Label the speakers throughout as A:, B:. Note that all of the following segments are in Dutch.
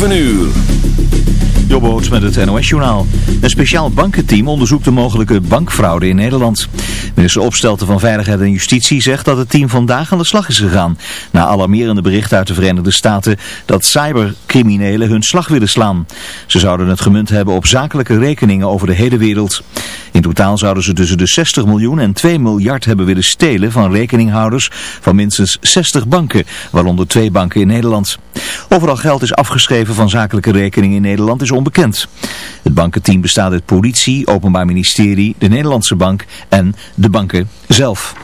A: 7 uur.
B: Jobboot met het NOS-journaal. Een speciaal bankenteam onderzoekt de mogelijke bankfraude in Nederland. Minister Opstelten van Veiligheid en Justitie zegt dat het team vandaag aan de slag is gegaan. Na alarmerende berichten uit de Verenigde Staten dat cybercriminelen hun slag willen slaan. Ze zouden het gemunt hebben op zakelijke rekeningen over de hele wereld. In totaal zouden ze tussen de 60 miljoen en 2 miljard hebben willen stelen van rekeninghouders van minstens 60 banken, waaronder twee banken in Nederland. Overal geld is afgeschreven van zakelijke rekeningen in Nederland is onbekend. Het bankenteam bestaat uit politie, openbaar ministerie, de Nederlandse bank en de banken zelf.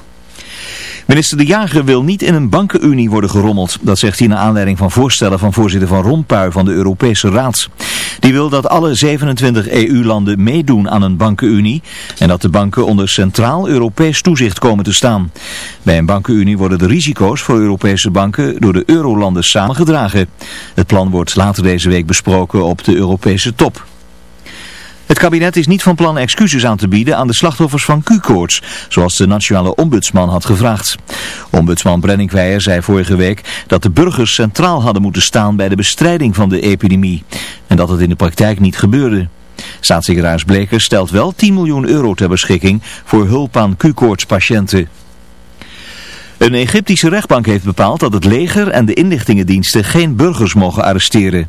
B: Minister De Jager wil niet in een bankenunie worden gerommeld. Dat zegt hij naar aanleiding van voorstellen van voorzitter Van Rompuy van de Europese Raad. Die wil dat alle 27 EU-landen meedoen aan een bankenunie en dat de banken onder centraal Europees toezicht komen te staan. Bij een bankenunie worden de risico's voor Europese banken door de eurolanden samengedragen. Het plan wordt later deze week besproken op de Europese top. Het kabinet is niet van plan excuses aan te bieden aan de slachtoffers van Q-koorts, zoals de nationale ombudsman had gevraagd. Ombudsman Brenningweijer zei vorige week dat de burgers centraal hadden moeten staan bij de bestrijding van de epidemie en dat het in de praktijk niet gebeurde. Staatssecretaris Bleker stelt wel 10 miljoen euro ter beschikking voor hulp aan Q-koorts patiënten. Een Egyptische rechtbank heeft bepaald dat het leger en de inlichtingendiensten geen burgers mogen arresteren.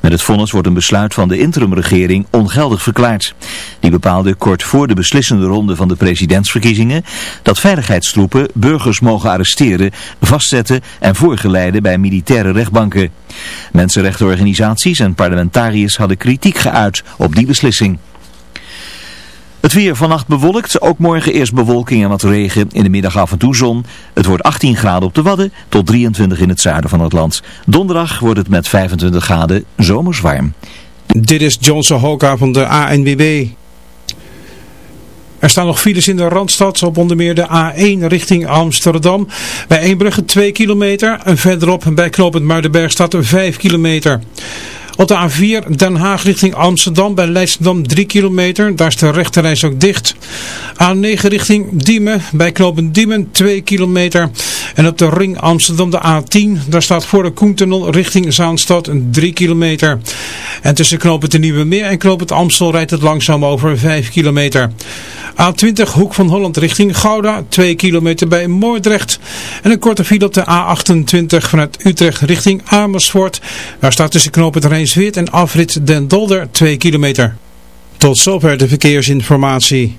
B: Met het vonnis wordt een besluit van de interimregering ongeldig verklaard. Die bepaalde kort voor de beslissende ronde van de presidentsverkiezingen dat veiligheidstroepen burgers mogen arresteren, vastzetten en voorgeleiden bij militaire rechtbanken. Mensenrechtenorganisaties en parlementariërs hadden kritiek geuit op die beslissing. Het weer vannacht bewolkt, ook morgen eerst bewolking en wat regen. In de middag af en toe zon. Het wordt 18 graden op de Wadden tot 23 in het zuiden van het land. Donderdag wordt het met 25 graden zomers warm.
C: Dit is Johnson Hoka van de ANWB. Er staan nog files in de Randstad op onder meer de A1 richting Amsterdam. Bij Eembrugge 2 kilometer en verderop bij knooppunt Muidenberg staat 5 kilometer. Op de A4 Den Haag richting Amsterdam bij Leidschendam 3 kilometer. Daar is de rechterreis ook dicht. A9 richting Diemen bij knooppunt Diemen 2 kilometer. En op de ring Amsterdam de A10. Daar staat voor de Koentunnel richting Zaanstad 3 kilometer. En tussen knooppunt de Nieuwe Meer en knooppunt Amstel rijdt het langzaam over 5 kilometer. A20 Hoek van Holland richting Gouda, 2 kilometer bij Moordrecht. En een korte file op de A28 vanuit Utrecht richting Amersfoort. Daar staat tussen knooppunt Rijnsweert en afrit Den Dolder 2 kilometer. Tot zover de verkeersinformatie.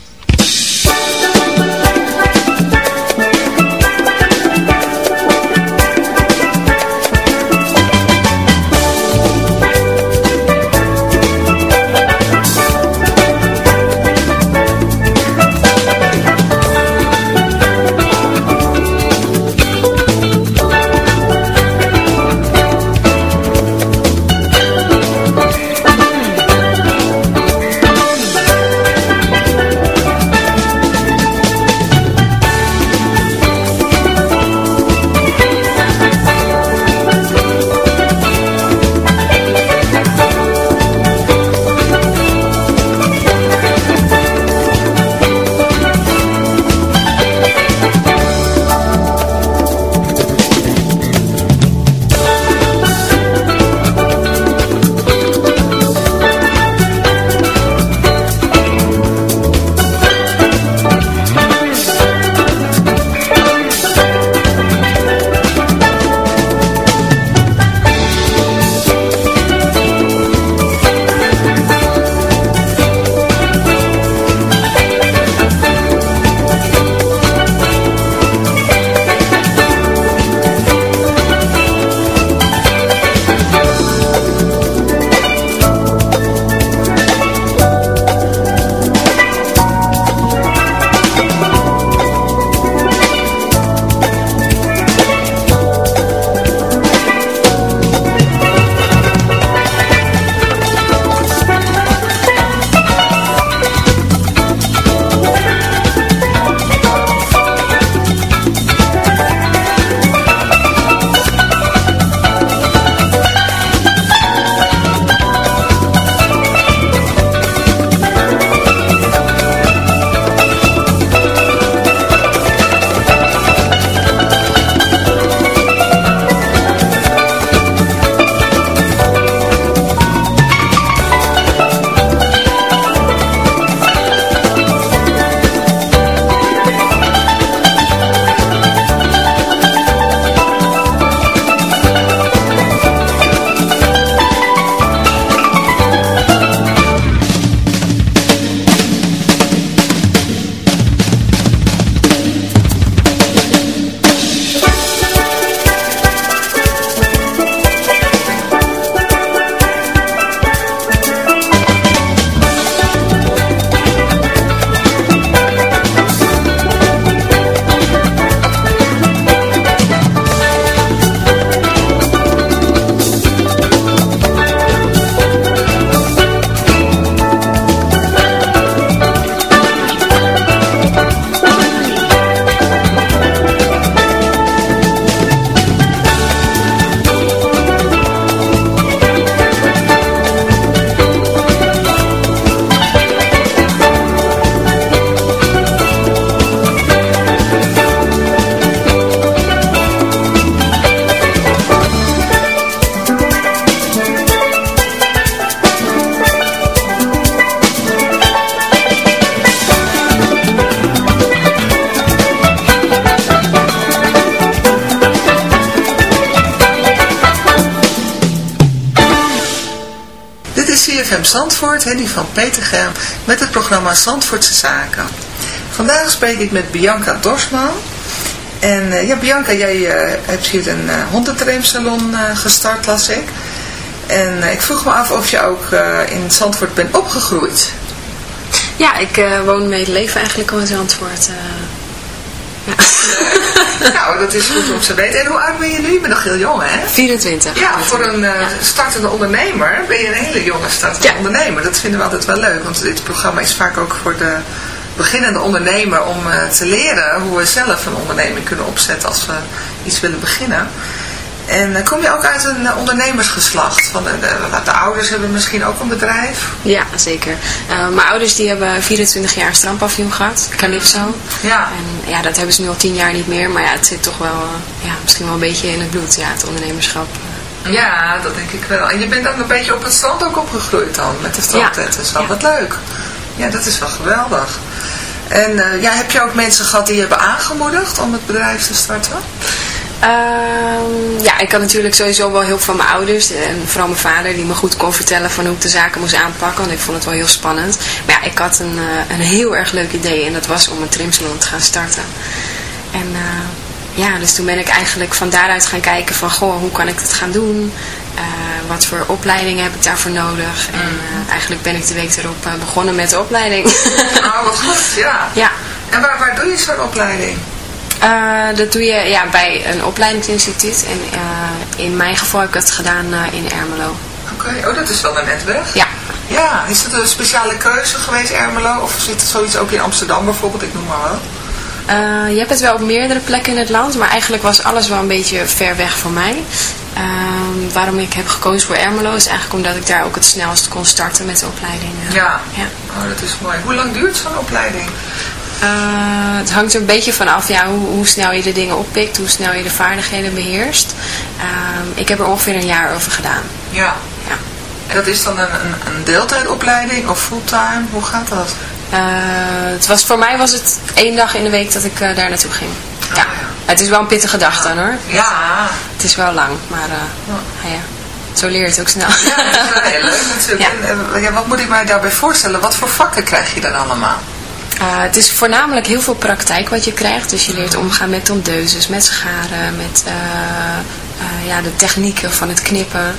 D: Henny van Petergem, met het programma Zandvoortse Zaken. Vandaag spreek ik met Bianca Dorsman. En eh, ja, Bianca, jij eh, hebt hier een uh, gestart, las ik. En ik vroeg me af of je ook in Zandvoort bent opgegroeid.
E: Ja, ik woon mijn leven eigenlijk al in Zandvoort.
D: Nou, dat is goed om te weten. En hoe oud ben je nu? Je bent nog heel jong, hè?
E: 24.
D: Ja, voor een uh, startende ondernemer ben je een hele jonge startende ja. ondernemer. Dat vinden we altijd wel leuk, want dit programma is vaak ook voor de beginnende ondernemer om uh, te leren hoe we zelf een onderneming kunnen opzetten als we iets willen beginnen. En uh, kom je ook uit een ondernemersgeslacht? Van de, de, de, ouders hebben misschien ook een bedrijf?
E: Ja, zeker. Uh, mijn ouders die hebben 24 jaar strandpavioen gehad, Calypso.
D: Ja.
E: En ja, dat hebben ze nu al 10 jaar niet meer. Maar ja, het zit toch wel, ja, misschien wel een beetje in het bloed, ja, het ondernemerschap.
D: Ja, dat denk ik wel. En je bent dan een beetje op het strand ook opgegroeid dan, met de strandtent en zo. Ja. Wat leuk. Ja, dat is wel geweldig. En ja, heb je ook mensen gehad die je hebben aangemoedigd om het bedrijf te starten?
E: Uh, ja, ik had natuurlijk sowieso wel hulp van mijn ouders en vooral mijn vader die me goed kon vertellen van hoe ik de zaken moest aanpakken, want ik vond het wel heel spannend. Maar ja, ik had een, uh, een heel erg leuk idee en dat was om een trimsalon te gaan starten. En uh, ja, dus toen ben ik eigenlijk van daaruit gaan kijken van, goh, hoe kan ik het gaan doen? Uh, wat voor opleidingen heb ik daarvoor nodig? En eigenlijk ben ik de week erop begonnen met de opleiding.
D: Oh, wat goed, ja.
E: Ja.
D: En waar, waar doe je zo'n opleiding?
E: Uh, dat doe je ja, bij een opleidingsinstituut. En uh, in mijn geval heb ik het gedaan uh, in Ermelo.
D: Oké, okay. oh dat is wel een netweg.
E: Ja.
D: Ja, is dat een speciale keuze geweest Ermelo? Of zit er zoiets ook in Amsterdam bijvoorbeeld, ik noem maar wel?
E: je hebt het wel op meerdere plekken in het land, maar eigenlijk was alles wel een beetje ver weg voor mij. Ehm, waarom ik heb gekozen voor Ermelo is eigenlijk omdat ik daar ook het snelst kon starten met de opleiding.
D: Ja,
E: ja.
D: Oh, dat is mooi. Hoe lang duurt zo'n opleiding?
E: Uh, het hangt er een beetje vanaf ja, hoe, hoe, snel je de dingen oppikt, hoe snel je de vaardigheden beheerst. Uh, ik heb er ongeveer een jaar over gedaan.
D: Ja.
E: ja.
D: En dat is dan een, een, een deeltijdopleiding of fulltime? Hoe gaat dat?
E: Uh, het was, voor mij was het één dag in de week dat ik daar naartoe ging.
D: Oh,
E: ja. Het is wel een pittige dag dan hoor.
D: Ja.
E: Het is wel lang, maar ja. ja. Zo leer je het ook snel.
D: Ja, dat is wel heel leuk natuurlijk. Ja. En, ja, wat moet ik mij daarbij voorstellen? Wat voor vakken krijg je dan allemaal?
E: Uh, het is voornamelijk heel veel praktijk wat je krijgt. Dus je leert omgaan met tondeuses, met scharen, met uh, uh, ja, de technieken van het knippen.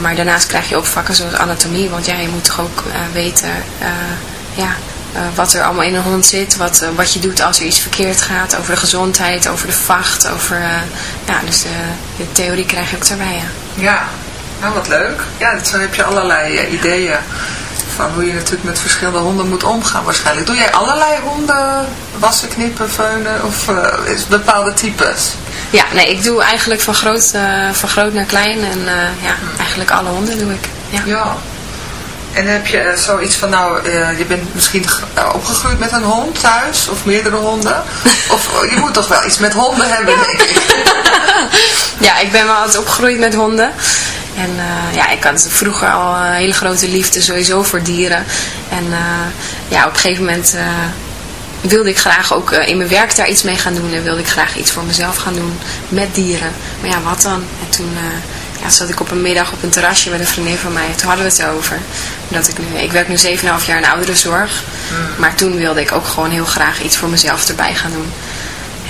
E: maar daarnaast krijg je ook vakken zoals anatomie. Want ja, je moet toch ook weten ja, wat er allemaal in een hond zit. Wat, wat je doet als er iets verkeerd gaat. Over de gezondheid, over de vacht. Over, ja, dus de, theorie krijg je ook daarbij. Ja,
D: ja. nou wat leuk. Ja, zo heb je allerlei ideeën van hoe je natuurlijk met verschillende honden moet omgaan waarschijnlijk. Doe jij allerlei honden wassen, knippen, veunen of uh, is bepaalde types?
E: Ja, nee, ik doe eigenlijk van groot, uh, van groot naar klein en uh, ja, eigenlijk alle honden doe ik. Ja.
D: ja. En heb je zoiets van, nou, je bent misschien opgegroeid met een hond thuis of meerdere honden? of je moet toch wel iets met honden hebben, denk ik.
E: ja, ik ben wel altijd opgegroeid met honden. En uh, ja, ik had vroeger al een hele grote liefde sowieso voor dieren. En uh, ja, op een gegeven moment uh, wilde ik graag ook in mijn werk daar iets mee gaan doen. En wilde ik graag iets voor mezelf gaan doen met dieren. Maar ja, wat dan? En toen ja, zat ik op een middag op een terrasje met een vriendin van mij. Toen hadden we het over. Dat ik, nu, ik werk nu 7,5 jaar in ouderenzorg. Mm. Maar toen wilde ik ook gewoon heel graag iets voor mezelf erbij gaan doen.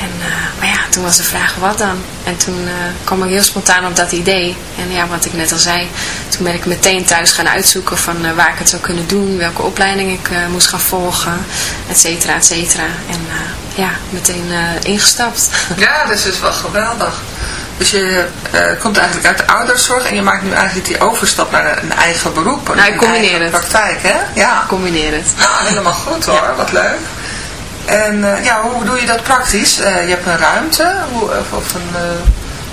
E: En, uh, maar ja, toen was de vraag wat dan? En toen uh, kwam ik heel spontaan op dat idee. En ja, wat ik net al zei, toen ben ik meteen thuis gaan uitzoeken van uh, waar ik het zou kunnen doen, welke opleiding ik moest gaan volgen, et cetera, et cetera. En ja, meteen ingestapt.
D: Ja, dus is wel geweldig. Dus je komt eigenlijk uit de ouderszorg en je maakt nu eigenlijk die overstap naar een eigen beroep.
E: Nou, ik combineer het.
D: praktijk, hè? Ja.
E: Ik combineer het.
D: Nou, helemaal goed hoor, ja. wat leuk. En uh, ja, hoe doe je dat praktisch? Uh, je hebt een ruimte hoe, of een, uh,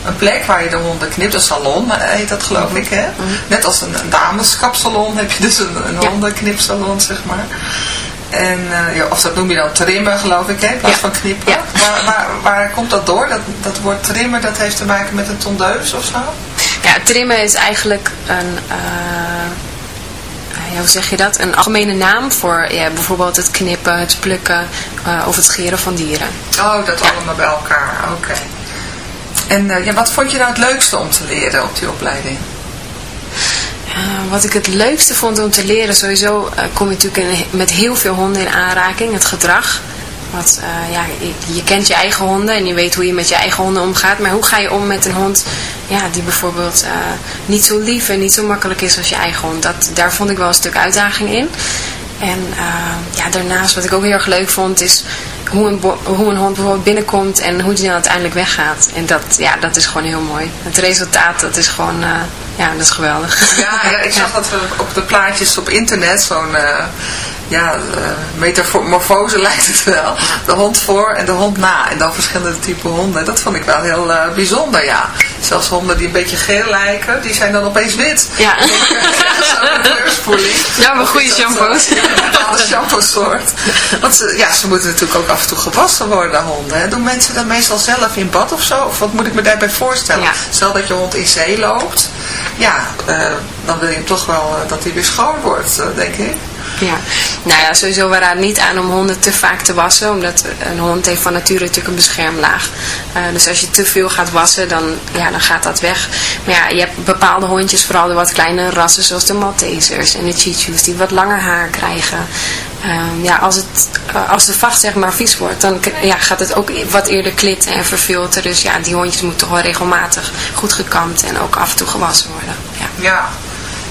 D: een plek waar je de honden knipt. Een salon heet dat geloof ik. Hè?
E: Mm -hmm.
D: Net als een, een dameskapsalon heb je dus een, een ja. hondenknipsalon zeg maar. En ja, of dat noem je dan trimmen geloof ik hè, in plaats
E: ja.
D: van knippen.
E: Ja.
D: Waar, waar, waar, komt dat door? Dat, dat woord trimmen dat heeft te maken met een tondeus of zo?
E: Ja, trimmen is eigenlijk een ja, hoe zeg je dat? Een algemene naam voor ja, bijvoorbeeld het knippen, het plukken uh, of het scheren van dieren.
D: Oh, dat allemaal bij elkaar. Oké. Okay. En uh, ja, wat vond je nou het leukste om te leren op die opleiding?
E: Uh, wat ik het leukste vond om te leren, sowieso kom je natuurlijk in, met heel veel honden in aanraking, het gedrag. Want uh, ja, je, je, kent je eigen honden en je weet hoe je met je eigen honden omgaat. Maar hoe ga je om met een hond ja, die bijvoorbeeld niet zo lief en niet zo makkelijk is als je eigen hond? Dat, daar vond ik wel een stuk uitdaging in. En ja, daarnaast wat ik ook heel erg leuk vond is hoe een, hoe een hond bijvoorbeeld binnenkomt en hoe die dan uiteindelijk weggaat. En dat, ja, dat is gewoon heel mooi. Het resultaat, dat is gewoon, uh, ja, dat is geweldig.
D: Ja, ja ik zag dat we op de plaatjes op internet zo'n... Uh, ja, uh, metamorfose lijkt het wel. De hond voor en de hond na. En dan verschillende typen honden. Dat vond ik wel heel uh, bijzonder, ja. Zelfs honden die een beetje geel lijken, die zijn dan opeens wit.
E: Ja. Ja, maar goede shampoos.
D: Een bepaalde shampoo soort. Want ze, ja, ze moeten natuurlijk ook af en toe gewassen worden, honden. Hè. Doen mensen dat meestal zelf in bad of zo? Of wat moet ik me daarbij voorstellen?
E: Ja.
D: Stel dat je hond in zee loopt. Ja, uh, dan wil je toch wel dat hij weer schoon wordt, denk ik.
E: Ja, nou ja, sowieso we raden niet aan om honden te vaak te wassen, omdat een hond heeft van nature natuurlijk een beschermlaag. Uh, dus als je te veel gaat wassen, dan, ja, dan gaat dat weg. Maar ja, je hebt bepaalde hondjes, vooral de wat kleinere rassen, zoals de Maltesers en de Chichus, die wat langer haar krijgen. Uh, ja, als, het, uh, als de vacht zeg maar vies wordt, dan ja, gaat het ook wat eerder klitten en verfilteren. Dus ja, die hondjes moeten toch wel regelmatig goed gekamd en ook af en toe gewassen worden. Ja.
D: ja.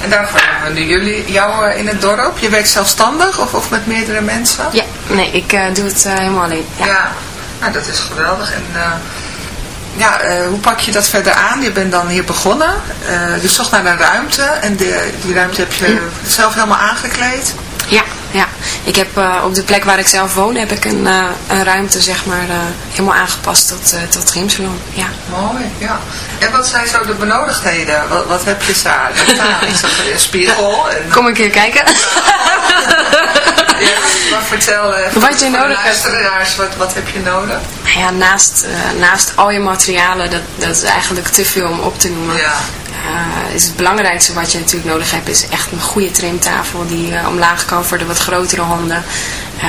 D: En we nu jullie, jou in het dorp. Je werkt zelfstandig of, of met meerdere mensen?
E: Ja, nee, ik uh, doe het uh, helemaal alleen. Ja,
D: ja. Nou, dat is geweldig. En uh, ja, hoe pak je dat verder aan? Je bent dan hier begonnen. je zocht naar een ruimte en de, die ruimte heb je zelf helemaal aangekleed.
E: Ja, ja. Ik heb uh, op de plek waar ik zelf woon, heb ik een, uh, een ruimte zeg maar uh, helemaal aangepast tot, tot trimsalon. Ja.
D: Mooi, ja. En wat zijn zo de benodigdheden? Wat, wat heb je daar? Is dat een spiegel? En...
E: Kom een keer kijken.
D: ja, maar vertel
E: wat je nodig hebt.
D: Wat, wat heb je nodig?
E: Ja, naast, naast al je materialen, dat, dat is eigenlijk te veel om op te noemen.
D: Ja.
E: Uh, is het belangrijkste wat je natuurlijk nodig hebt is echt een goede trimtafel die uh, omlaag kan voor de wat grotere honden. Uh,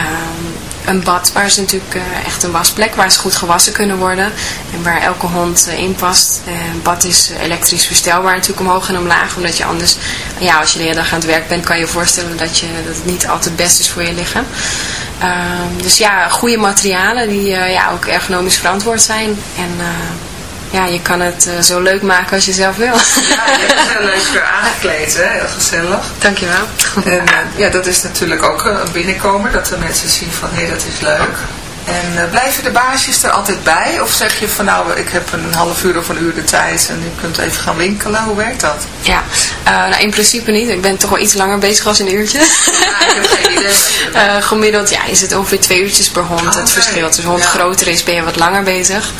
E: een bad waar ze natuurlijk echt een wasplek waar ze goed gewassen kunnen worden en waar elke hond in past. een bad is elektrisch verstelbaar natuurlijk omhoog en omlaag omdat je anders, ja als je de hele dag aan het werk bent kan je je voorstellen dat, je, dat het niet altijd best is voor je lichaam. Dus ja, goede materialen die ja, ook ergonomisch verantwoord zijn en ja, je kan het uh, zo leuk maken als je zelf wil.
D: Ja, je hebt het heel leuk weer aangekleed, hè? heel gezellig.
E: Dankjewel.
D: En uh, ja, dat is natuurlijk ook een binnenkomen, dat de mensen zien van, hé, hey, dat is leuk. En uh, blijven de baasjes er altijd bij? Of zeg je van nou, ik heb een half uur of een uur de tijd en je kunt even gaan winkelen? Hoe werkt dat?
E: Ja, uh, nou in principe niet. Ik ben toch wel iets langer bezig als een uurtje.
D: Ja, ik heb geen idee.
E: uh, gemiddeld ja, is het ongeveer twee uurtjes per hond.
D: Oh,
E: het verschilt. Dus hond
D: ja.
E: groter is, ben je wat langer bezig.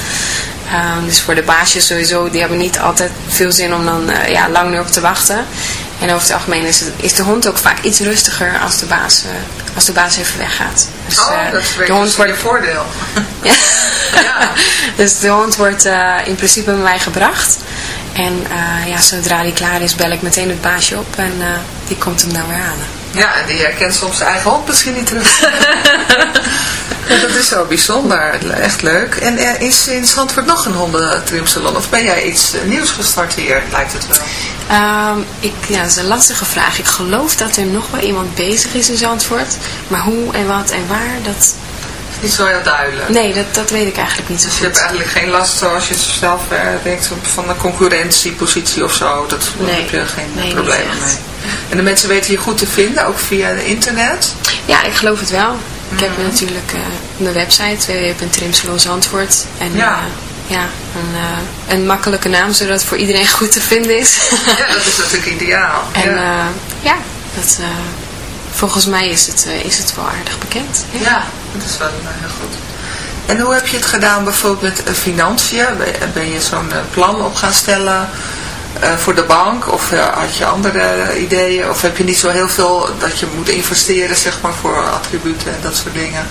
E: Um, dus voor de baasjes sowieso, die hebben niet altijd veel zin om dan uh, ja, lang erop te wachten. En over het algemeen is, het, is de hond ook vaak iets rustiger als de baas, uh, als de baas even weggaat.
D: Dus, oh, uh, dat is de hond wordt... je voordeel.
E: ja. ja. dus de hond wordt in principe bij mij gebracht. En ja, zodra die klaar is, bel ik meteen het baasje op en die komt hem dan weer halen.
D: Ja, en die herkent soms zijn eigen hond misschien niet terug. ja, dat is zo bijzonder. Echt leuk. En er is in Zandvoort nog een hondentrimsalon? Of ben jij iets nieuws gestart hier, lijkt het wel?
E: Um, ik, ja, dat is een lastige vraag. Ik geloof dat er nog wel iemand bezig is in Zandvoort. Maar hoe en wat en waar, dat...
D: Niet zo heel duidelijk.
E: Nee, dat, dat weet ik eigenlijk niet zo
D: dus
E: goed.
D: je hebt eigenlijk geen last zoals je zelf uh, denkt van een concurrentiepositie of zo. Dat,
E: nee.
D: Heb je geen
E: nee,
D: problemen mee. En de mensen weten je goed te vinden, ook via de internet?
E: Ja, ik geloof het wel. Ik heb natuurlijk uh, mijn website www.trimsalonzandvoort en
D: ja,
E: uh, ja een, uh, een makkelijke naam zodat het voor iedereen goed te vinden is.
D: ja, dat is natuurlijk ideaal.
E: En
D: ja,
E: ja dat, volgens mij is het, is het wel aardig bekend.
D: Ja, ja dat is wel heel goed. En hoe heb je het gedaan bijvoorbeeld met financiën? Ben je zo'n plan op gaan stellen? Uh, voor de bank? Of uh, had je andere ideeën? Of heb je niet zo heel veel dat je moet investeren zeg maar, voor attributen en dat soort dingen?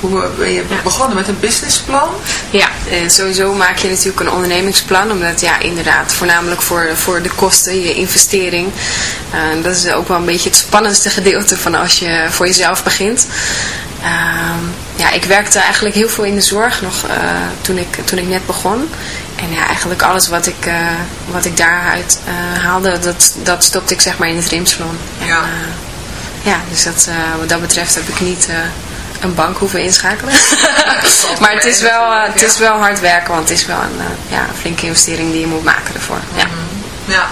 D: Hoe ben je
E: ja.
D: begonnen met een businessplan?
E: Ja, en sowieso maak je natuurlijk een ondernemingsplan. Omdat ja, inderdaad, voornamelijk voor, voor de kosten, je investering. Uh, dat is ook wel een beetje het spannendste gedeelte van als je voor jezelf begint. ja, ik werkte eigenlijk heel veel in de zorg nog toen, ik, toen ik net begon. En ja, eigenlijk alles wat ik, uh, wat ik daaruit uh, haalde, dat, dat stopte ik zeg maar in het rimsalon.
F: Ja.
E: En, ja, dus dat, wat dat betreft heb ik niet een bank hoeven inschakelen. maar het is, wel, het is wel hard werken, want het is wel een ja, flinke investering die je moet maken ervoor. Ja.
F: Ja.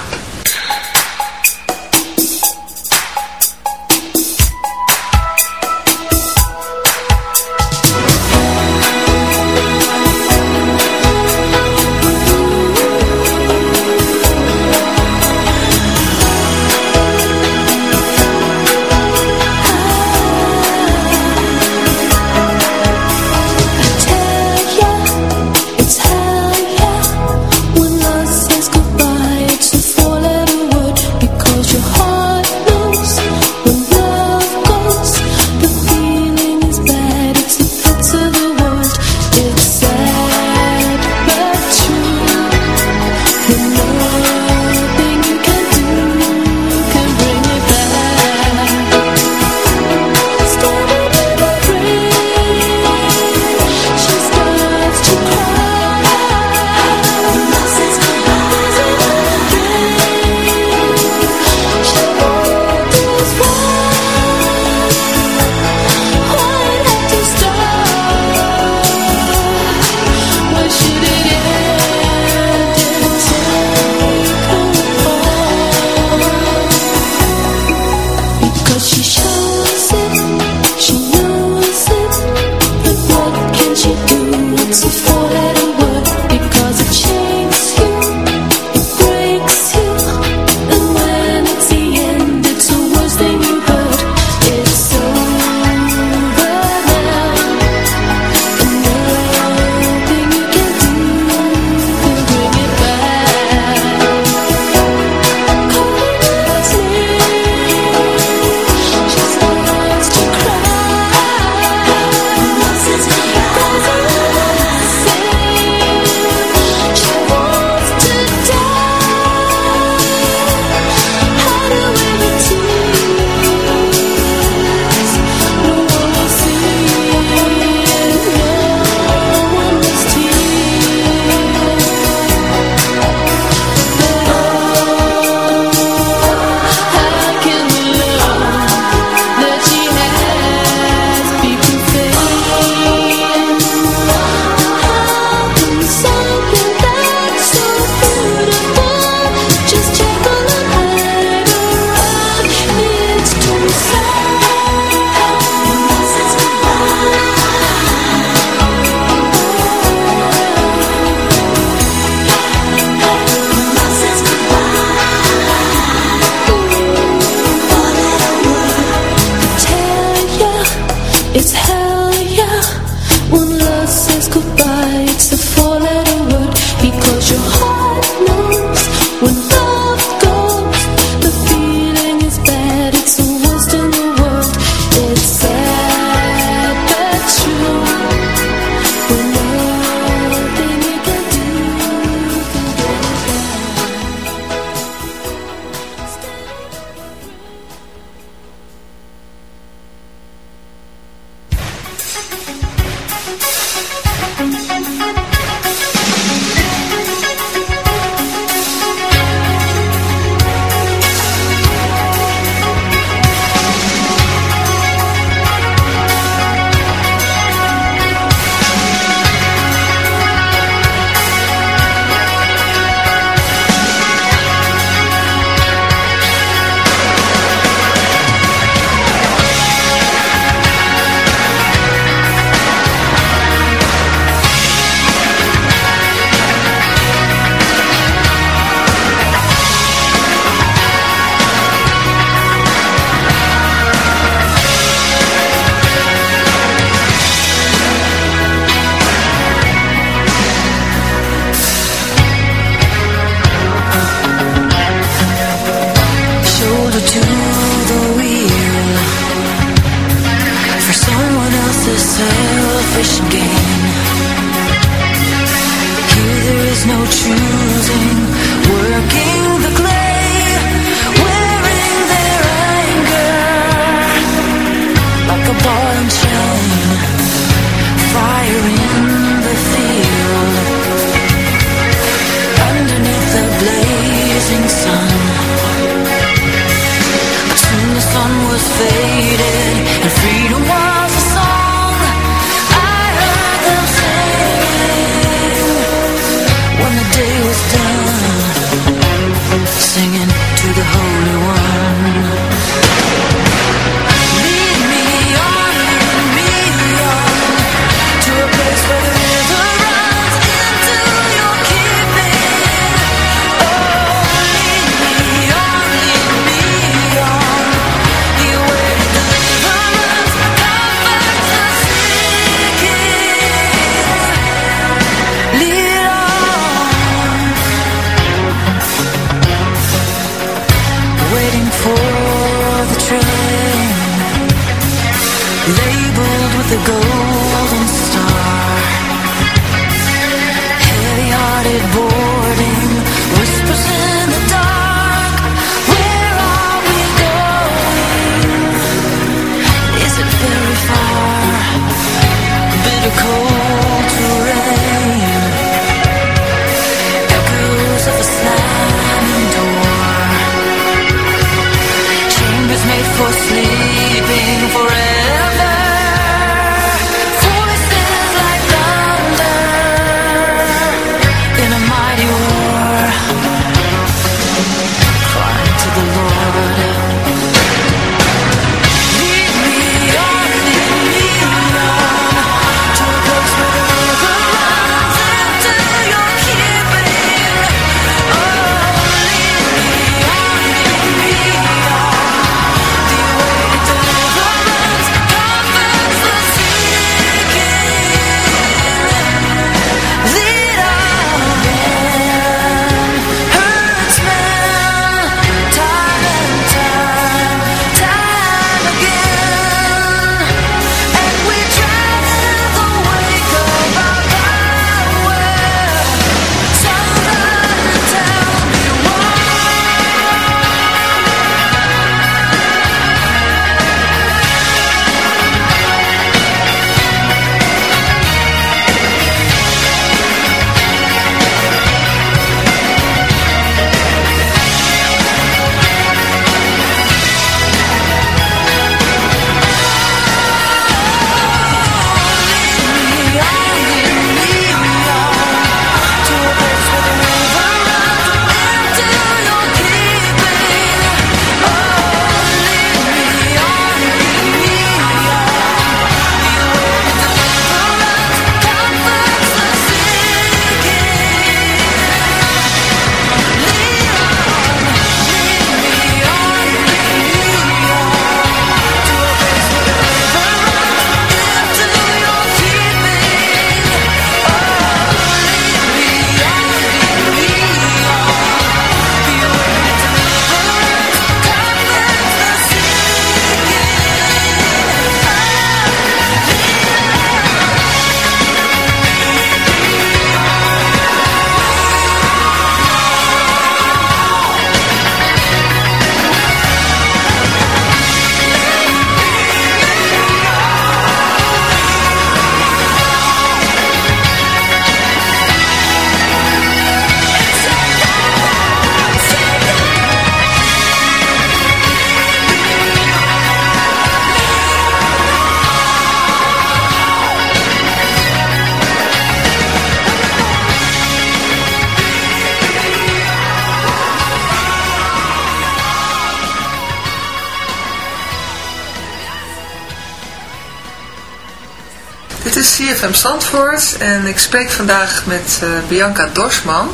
D: CFM Zandvoort en ik spreek vandaag met uh, Bianca Dorsman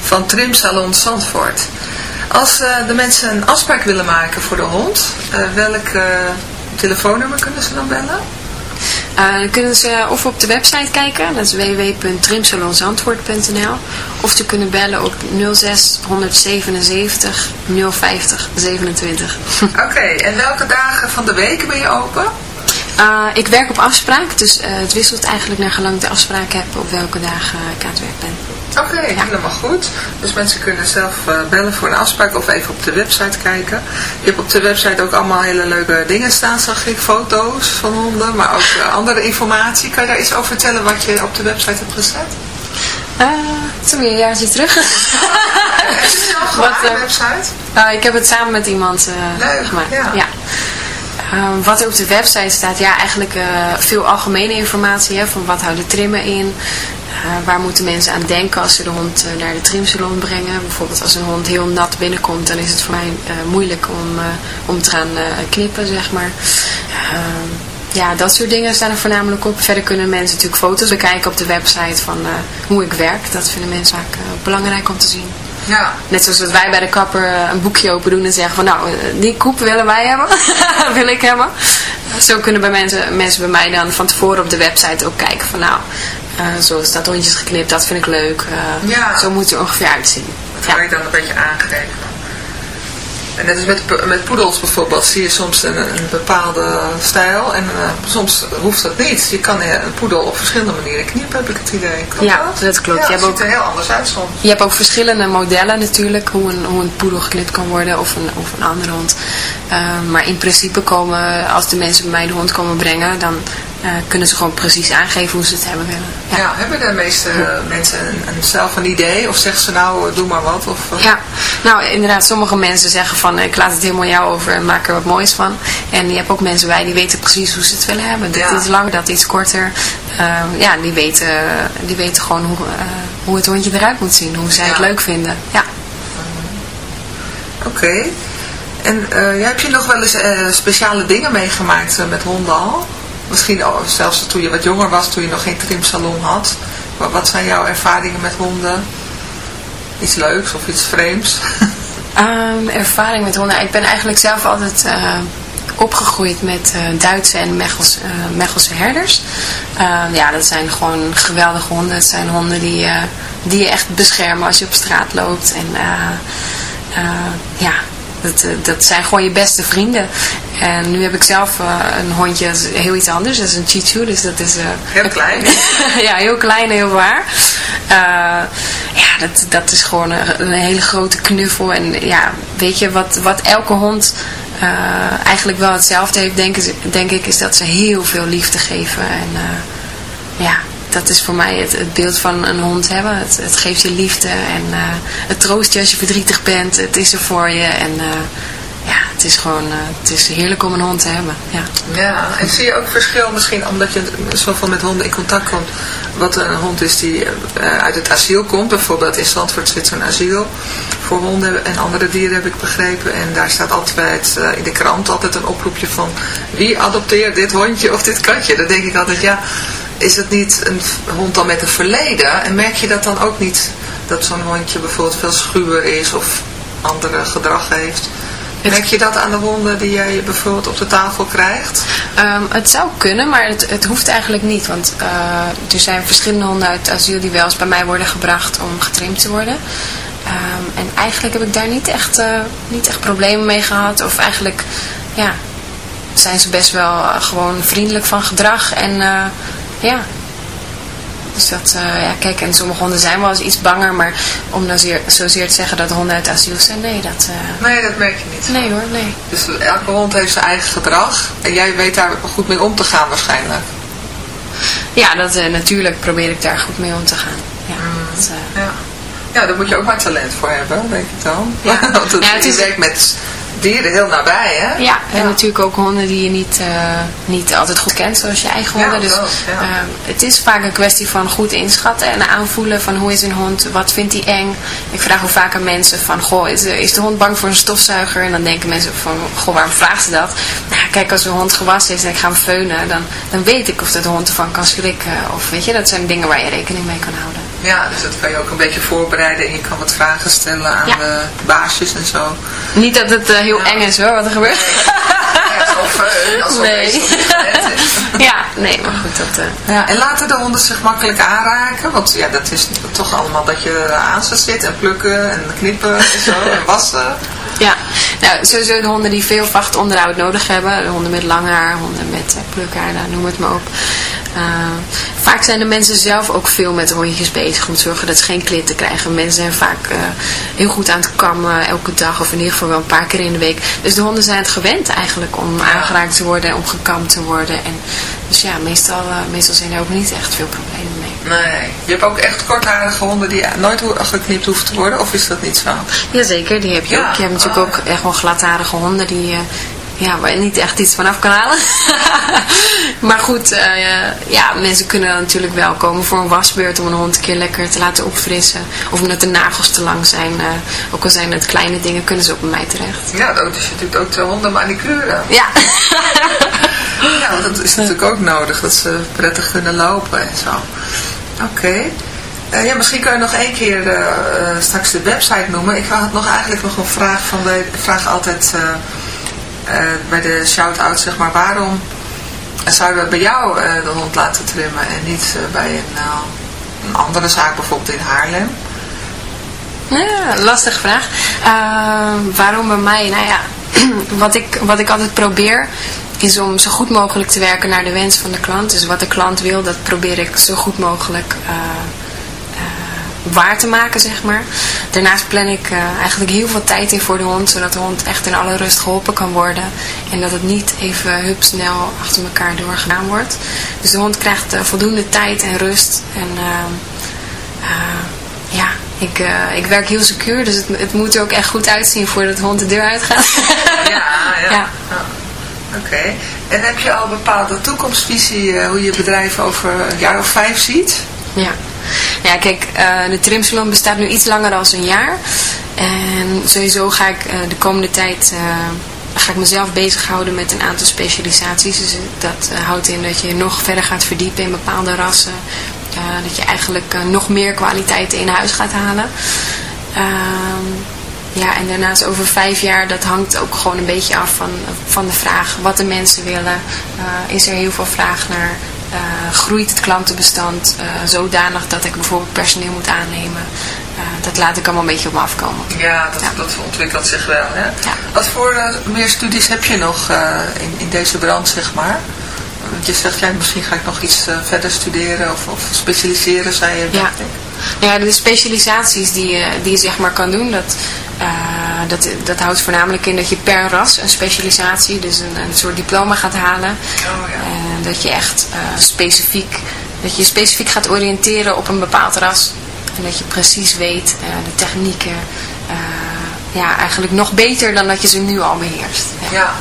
D: van Trim Salon Zandvoort. Als uh, de mensen een afspraak willen maken voor de hond, uh, welk telefoonnummer kunnen ze dan bellen?
E: dan kunnen ze of op de website kijken, dat is www.trimsalonzandvoort.nl of ze kunnen bellen op 06 177 050 27.
D: Oké, en welke dagen van de week ben je open?
E: Uh, ik werk op afspraak, dus uh, het wisselt eigenlijk naar gelang ik de afspraak heb op welke dagen ik aan het werk ben.
D: Oké, okay, ja. helemaal goed. Dus mensen kunnen zelf uh, bellen voor een afspraak of even op de website kijken. Je hebt op de website ook allemaal hele leuke dingen staan, zag ik. Foto's van honden, maar ook andere informatie. Kan je daar iets over vertellen wat je op de website hebt gezet?
E: het is weer een jaartje terug.
D: Is het zelf gemaakt, de website?
E: ik heb het samen met iemand
D: Leuk,
E: gemaakt.
D: ja.
E: ja. Ehm, wat er op de website staat, ja, eigenlijk eh, veel algemene informatie. Hè, van wat houden trimmen in? Uh, waar moeten mensen aan denken als ze de hond uh, naar de trimsalon brengen? Bijvoorbeeld als een hond heel nat binnenkomt, dan is het voor mij moeilijk om, om te gaan knippen, zeg maar. Ehm, ja, dat soort dingen staan er voornamelijk op. Verder kunnen mensen natuurlijk foto's bekijken op de website van hoe ik werk. Dat vinden mensen vaak belangrijk om te zien.
D: Ja.
E: Net zoals dat wij bij de kapper eh, een boekje open doen en zeggen van nou, eh, die koep willen wij hebben. wil ik hebben. Zo kunnen bij mensen, mensen bij mij dan van tevoren op de website ook kijken van nou, uh, zo is dat hondjes geknipt, dat vind ik leuk. Uh, ja. Zo moet het er ongeveer uitzien.
D: Dat ja. je dan een beetje aangeven. En net als met, met poedels bijvoorbeeld zie je soms een, een bepaalde stijl en uh, soms hoeft dat niet. Je kan een poedel op verschillende manieren knippen, heb ik het idee. Klopt
E: ja, dat, klopt.
D: Ja,
E: je
D: hebt ziet ook, er heel anders uit soms.
E: Je hebt ook verschillende modellen natuurlijk, hoe een, hoe een poedel geknipt kan worden of een, of een andere hond. Uh, maar in principe komen, als de mensen bij mij de hond komen brengen, dan uh, kunnen ze gewoon precies aangeven hoe ze het hebben willen.
D: Ja, ja hebben de meeste mensen een, een, zelf een idee? Of zeggen ze nou, doe maar wat? Of,
E: uh... Ja, nou inderdaad, sommige mensen zeggen van, ik laat het helemaal jou over en maak er wat moois van. En je hebt ook mensen bij die weten precies hoe ze het willen hebben. Dit ja. iets langer, dat iets korter. Uh, ja, die weten, die weten gewoon hoe, hoe het hondje eruit moet zien. Hoe zij ja. het leuk vinden. Ja.
D: Oké. Okay. En uh, heb je nog wel eens speciale dingen meegemaakt met honden al? Misschien zelfs toen je wat jonger was, toen je nog geen trimsalon had. Maar wat zijn jouw ervaringen met honden? Iets leuks of iets vreemds?
E: um, ervaring met honden? Ik ben eigenlijk zelf altijd opgegroeid met Duitse en Mechelse, Mechelse herders. Ehm, ja, dat zijn gewoon geweldige honden. Het zijn honden die, die je echt beschermen als je op straat loopt. En ja, dat, dat zijn gewoon je beste vrienden. En nu heb ik zelf uh, een hondje, dat is heel iets anders. Dat is een Chichu, dus dat is... Uh,
D: heel klein.
E: ja, heel klein, heel waar. Uh, ja, dat, dat is gewoon een, een, hele grote knuffel. En ja, weet je, wat, wat elke hond eigenlijk wel hetzelfde heeft, denk, denk ik, is dat ze heel veel liefde geven. En ja, dat is voor mij het, het, beeld van een hond hebben. Het, het geeft je liefde en uh, het troost je als je verdrietig bent. Het is er voor je en ja, het is gewoon uh, het is heerlijk om een hond te hebben. Ja.
D: ja, en zie je ook verschil misschien omdat je zoveel met honden in contact komt. Wat een hond is die uit het asiel komt. Bijvoorbeeld in Zandvoort zit zo'n asiel voor honden en andere dieren heb ik begrepen. En daar staat altijd in de krant altijd een oproepje van wie adopteert dit hondje of dit katje. Dan denk ik altijd ja is het niet een hond dan met een verleden? En merk je dat dan ook niet, dat zo'n hondje bijvoorbeeld veel schuwer is of andere gedrag heeft? Merk je dat aan de honden die jij bijvoorbeeld op de tafel krijgt?
E: Um, het zou kunnen, maar het, het hoeft eigenlijk niet. Want uh, er zijn verschillende honden uit asiel die wel eens bij mij worden gebracht om getrimd te worden. Um, en eigenlijk heb ik daar niet echt, uh, niet echt problemen mee gehad. Of eigenlijk, ja, zijn ze best wel gewoon vriendelijk van gedrag. En ja. Dus dat, uh, ja, kijk, en sommige honden zijn wel eens iets banger, maar om nou zeer, zozeer te zeggen dat honden uit asiel zijn, nee, dat... Uh...
D: Nee, dat merk je niet.
E: Nee hoor, nee.
D: Dus elke hond heeft zijn eigen gedrag en jij weet daar goed mee om te gaan waarschijnlijk.
E: Ja, dat, uh, natuurlijk probeer ik daar goed mee om te gaan. Ja, mm. dat,
D: ja. ja, daar moet je ook maar talent voor hebben, denk ik dan. Ja. Want het, ja, het is... werkt met dieren heel nabij, hè?
E: Ja, en natuurlijk ook honden die je niet, uh, niet altijd goed kent, zoals je eigen honden. dus uh, het is vaak een kwestie van goed inschatten en aanvoelen van hoe is een hond, wat vindt hij eng. Ik vraag ook vaak aan mensen van, goh, is, is de hond bang voor een stofzuiger? En dan denken mensen van, goh, waarom vraagt ze dat? Nou, kijk, als een hond gewassen is en ik ga hem feunen, dan, dan weet ik of de hond ervan kan schrikken. Of weet je, dat zijn dingen waar je rekening mee kan houden.
D: Ja, dus dat kan je ook een beetje voorbereiden en je kan wat vragen stellen aan de baasjes en zo.
E: Niet dat het uh, heel eng is hoor, wat er gebeurt.
D: Nee. of, uh,
E: nee. ja, nee, maar goed. Dat, uh...
D: ja, en laten de honden zich makkelijk aanraken? Want ja, dat is toch allemaal dat je aan ze zit en plukken en knippen en zo en wassen.
E: Ja, nou, sowieso de honden die veel vachtonderhoud nodig hebben. De honden met lang haar, honden met uh, plukhaar, nou, noem het maar op. Uh, vaak zijn de mensen zelf ook veel met hondjes bezig om te zorgen dat ze geen klitten krijgen. Mensen zijn vaak uh, heel goed aan het kammen elke dag of in ieder geval wel een paar keer in de week. Dus de honden zijn het gewend eigenlijk om aangeraakt te worden en om gekamd te worden. En, dus ja, meestal, meestal zijn er ook niet echt veel problemen.
D: Nee. Je hebt ook echt kortharige honden die nooit geknipt hoeven te worden, of is dat niet zo?
E: Jazeker, die heb je ook. Je hebt natuurlijk ook echt wel gladharige honden die, ja, waar je niet echt iets vanaf kan halen. maar goed, eh, ja, mensen kunnen natuurlijk wel komen voor een wasbeurt om een hond een keer lekker te laten opfrissen. Of omdat de nagels te lang zijn. Uh, ook al zijn het kleine dingen, kunnen ze ook bij mij terecht.
D: Ja, dat is natuurlijk ook de hondenmanicure.
E: Ja.
D: ja, want dat is natuurlijk ook nodig, dat ze prettig kunnen lopen en zo. Oké. Uh, ja, misschien kan je nog één keer uh, straks de website noemen. Ik had nog eigenlijk nog een vraag van, wij vragen altijd bij de shout-out, zeg maar, waarom zouden we bij jou de hond laten trimmen en niet bij een, een, andere zaak, bijvoorbeeld in Haarlem?
E: Ja, lastige vraag. waarom bij mij? Nou ja, wat ik, wat ik altijd probeer is om zo goed mogelijk te werken naar de wens van de klant. Dus wat de klant wil, dat probeer ik zo goed mogelijk uh, uh, waar te maken, zeg maar. Daarnaast plan ik uh, eigenlijk heel veel tijd in voor de hond, zodat de hond echt in alle rust geholpen kan worden. En dat het niet even hupsnel achter elkaar doorgedaan wordt. Dus de hond krijgt voldoende tijd en rust. En ja, ik, ik werk heel secuur, dus het, het, moet er ook echt goed uitzien voordat de hond de deur uitgaat.
D: ja. ja. ja. Oké. En heb je al een bepaalde toekomstvisie uh, hoe je bedrijf over een jaar of vijf ziet?
E: Ja. Ja, kijk, uh, de trimsalon bestaat nu iets langer dan een jaar. En sowieso ga ik uh, de komende tijd ga ik mezelf bezighouden met een aantal specialisaties. Dus dat houdt in dat je nog verder gaat verdiepen in bepaalde rassen. dat je eigenlijk nog meer kwaliteiten in huis gaat halen. Ja, en daarnaast over vijf jaar, dat hangt ook gewoon een beetje af van, van de vraag wat de mensen willen. Uh, is er heel veel vraag naar, uh, groeit het klantenbestand uh, zodanig dat ik bijvoorbeeld personeel moet aannemen. dat laat ik allemaal een beetje op me afkomen.
D: Ja, dat, dat ontwikkelt zich wel. Hè? Ja. Wat voor meer studies heb je nog in, in deze brand, zeg maar? Want je zegt, ja, misschien ga ik nog iets verder studeren of, of specialiseren, zei je,
E: ja. Ja, de specialisaties die, die je zeg maar kan doen, dat, uh, dat, dat houdt voornamelijk in dat je per ras een specialisatie, dus een, een soort diploma gaat halen.
D: Oh, ja.
E: En dat je echt uh, specifiek, dat je specifiek gaat oriënteren op een bepaald ras. En dat je precies weet uh, de technieken, ja, eigenlijk nog beter dan dat je ze nu al beheerst.
D: Ja. ja.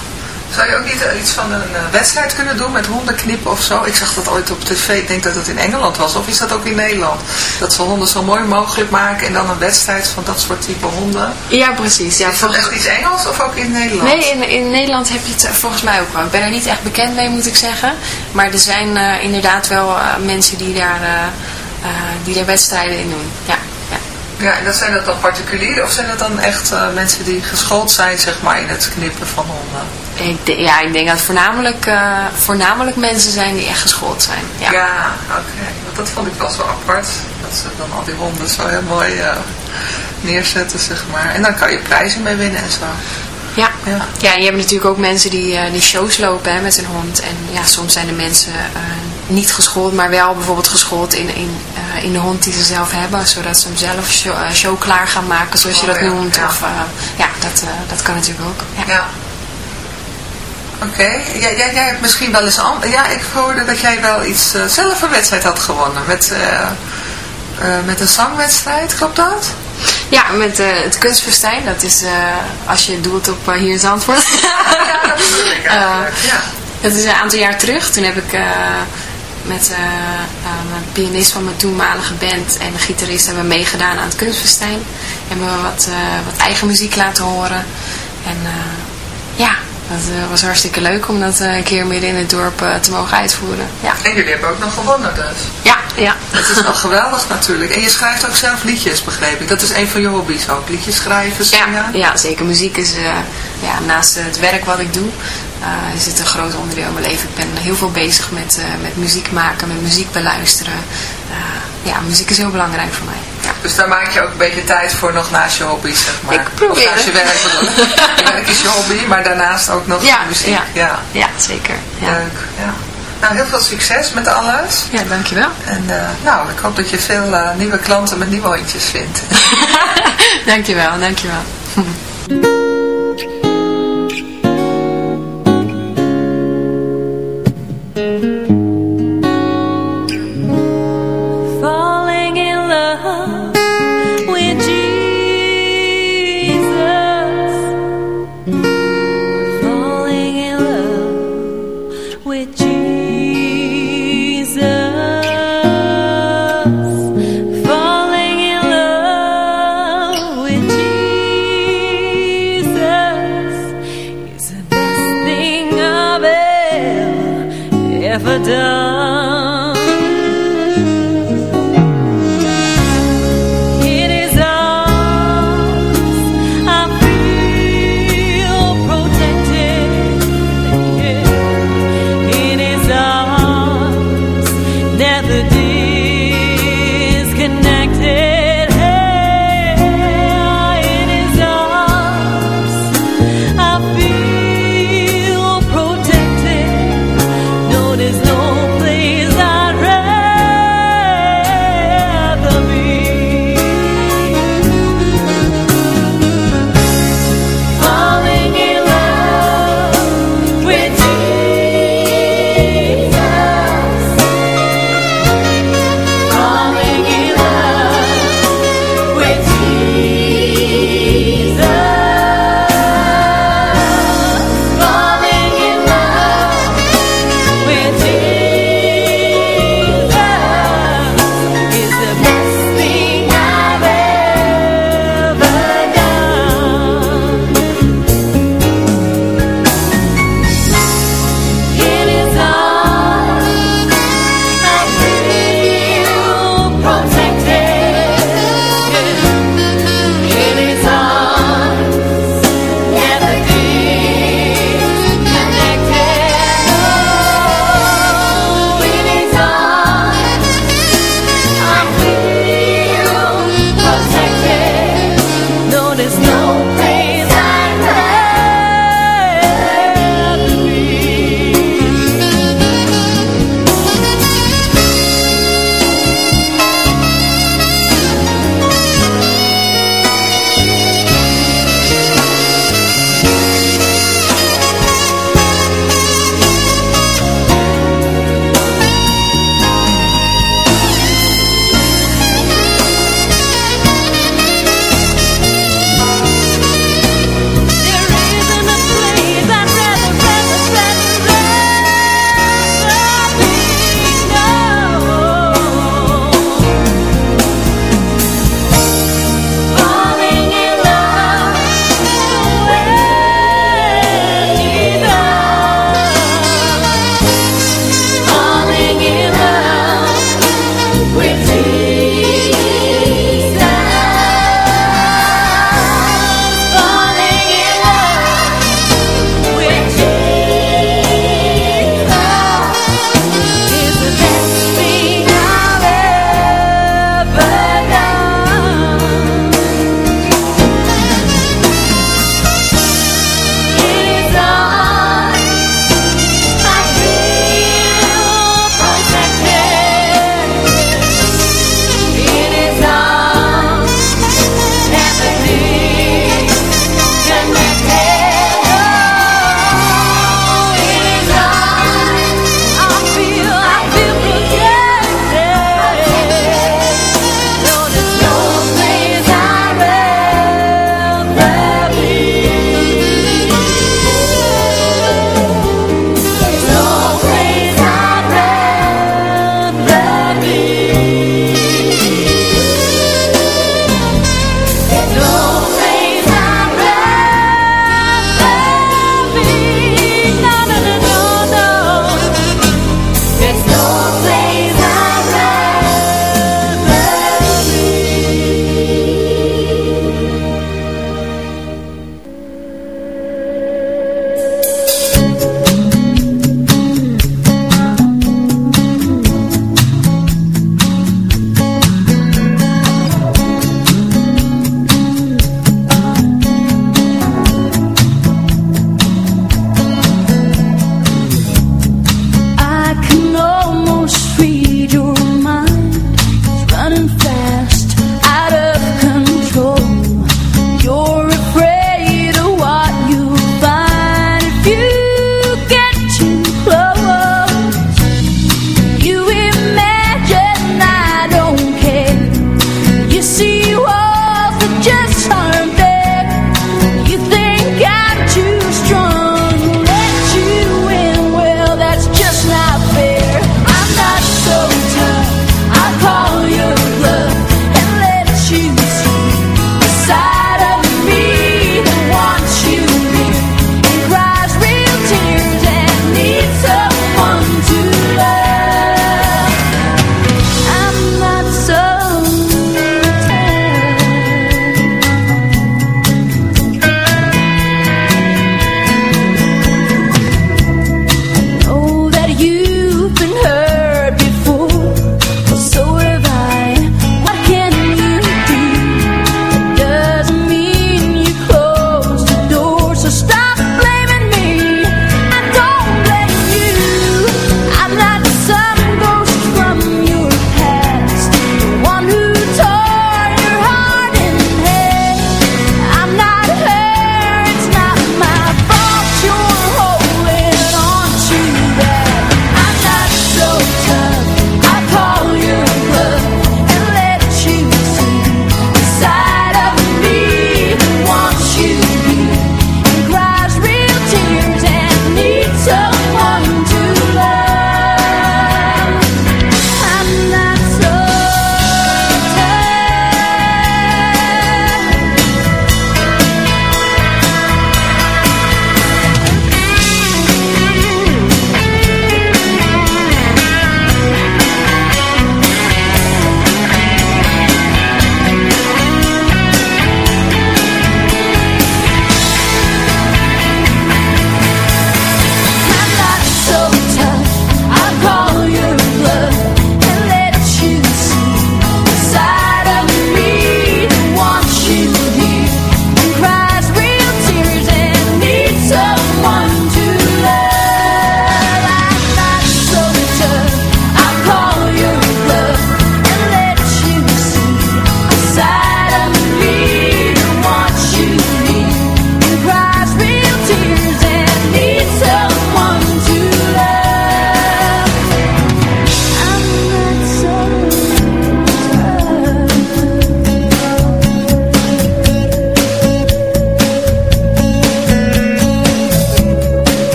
D: Zou je ook niet iets van een wedstrijd kunnen doen met hondenknippen of zo? Ik zag dat ooit op tv, ik denk dat het in Engeland was. Of is dat ook in Nederland? Dat ze honden zo mooi mogelijk maken en dan een wedstrijd van dat soort type honden.
E: Ja, precies. Ja,
D: is dat echt iets Engels of ook in Nederland?
E: Nee, in, in Nederland heb je het volgens mij ook wel. Ik ben er niet echt bekend mee, moet ik zeggen. Maar er zijn uh, inderdaad wel uh, mensen die daar, uh, die daar wedstrijden in doen. Ja.
D: Ja, en dat zijn dat dan particulieren of zijn dat dan echt uh, mensen die geschoold zijn zeg maar, in het knippen van honden?
E: Ik ja, ik denk dat het voornamelijk, uh, voornamelijk mensen zijn die echt geschoold zijn. Ja,
D: ja oké. Want dat vond ik wel zo apart. Dat ze dan al die honden zo heel mooi uh, neerzetten, zeg maar. En dan kan je prijzen mee winnen en zo.
E: Ja. ja, ja. en je hebt natuurlijk ook mensen die, die shows lopen hè, met hun hond. En ja, soms zijn de mensen niet geschoold, maar wel bijvoorbeeld geschoold in, in, in de hond die ze zelf hebben. Zodat ze hem zelf show, show klaar gaan maken, zoals je dat oh, ja, noemt. Ja. Of, ja, dat, dat kan natuurlijk ook. Ja.
D: Oké, okay. jij, jij, jij hebt misschien wel eens... Ja, ik hoorde dat jij wel iets zelf een wedstrijd had gewonnen. Met, met een zangwedstrijd, klopt dat?
E: Ja, met het kunstfestijn. Dat is als je doelt op hier in Zandvoort.
D: ja, dat bedoel ik eigenlijk. ja.
E: Dat is een aantal jaar terug. Toen heb ik met een pianist van mijn toenmalige band en de gitarist hebben meegedaan aan het kunstfestijn. Hebben we wat, wat eigen muziek laten horen. En ja, dat was hartstikke leuk om dat een keer midden in het dorp te mogen uitvoeren. Ja.
D: En jullie hebben ook nog gewonnen dus.
E: Ja, ja.
D: Dat is wel geweldig natuurlijk. En je schrijft ook zelf liedjes, begreep ik. Dat is een van je hobby's ook, liedjes schrijven, zingen.
E: Ja, ja zeker. Muziek is ja, naast het werk wat ik doe, is het een groot onderdeel in mijn leven. Ik ben heel veel bezig met, met muziek maken, met muziek beluisteren. Ja, muziek is heel belangrijk voor mij.
D: Dus daar maak je ook een beetje tijd voor nog naast je hobby, zeg maar.
E: Ik probeer
D: Of naast je werk bedoel Je werk is je hobby, maar daarnaast ook nog
E: ja,
D: muziek.
E: Ja, ja. ja zeker. Ja.
D: Leuk, ja. Nou, heel veel succes met alles.
E: Ja, dankjewel.
D: En nou, ik hoop dat je veel nieuwe klanten met nieuwe hondjes vindt.
E: dankjewel, dankjewel.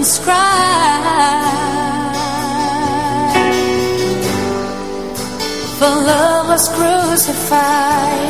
F: heavens cry. For love was crucified.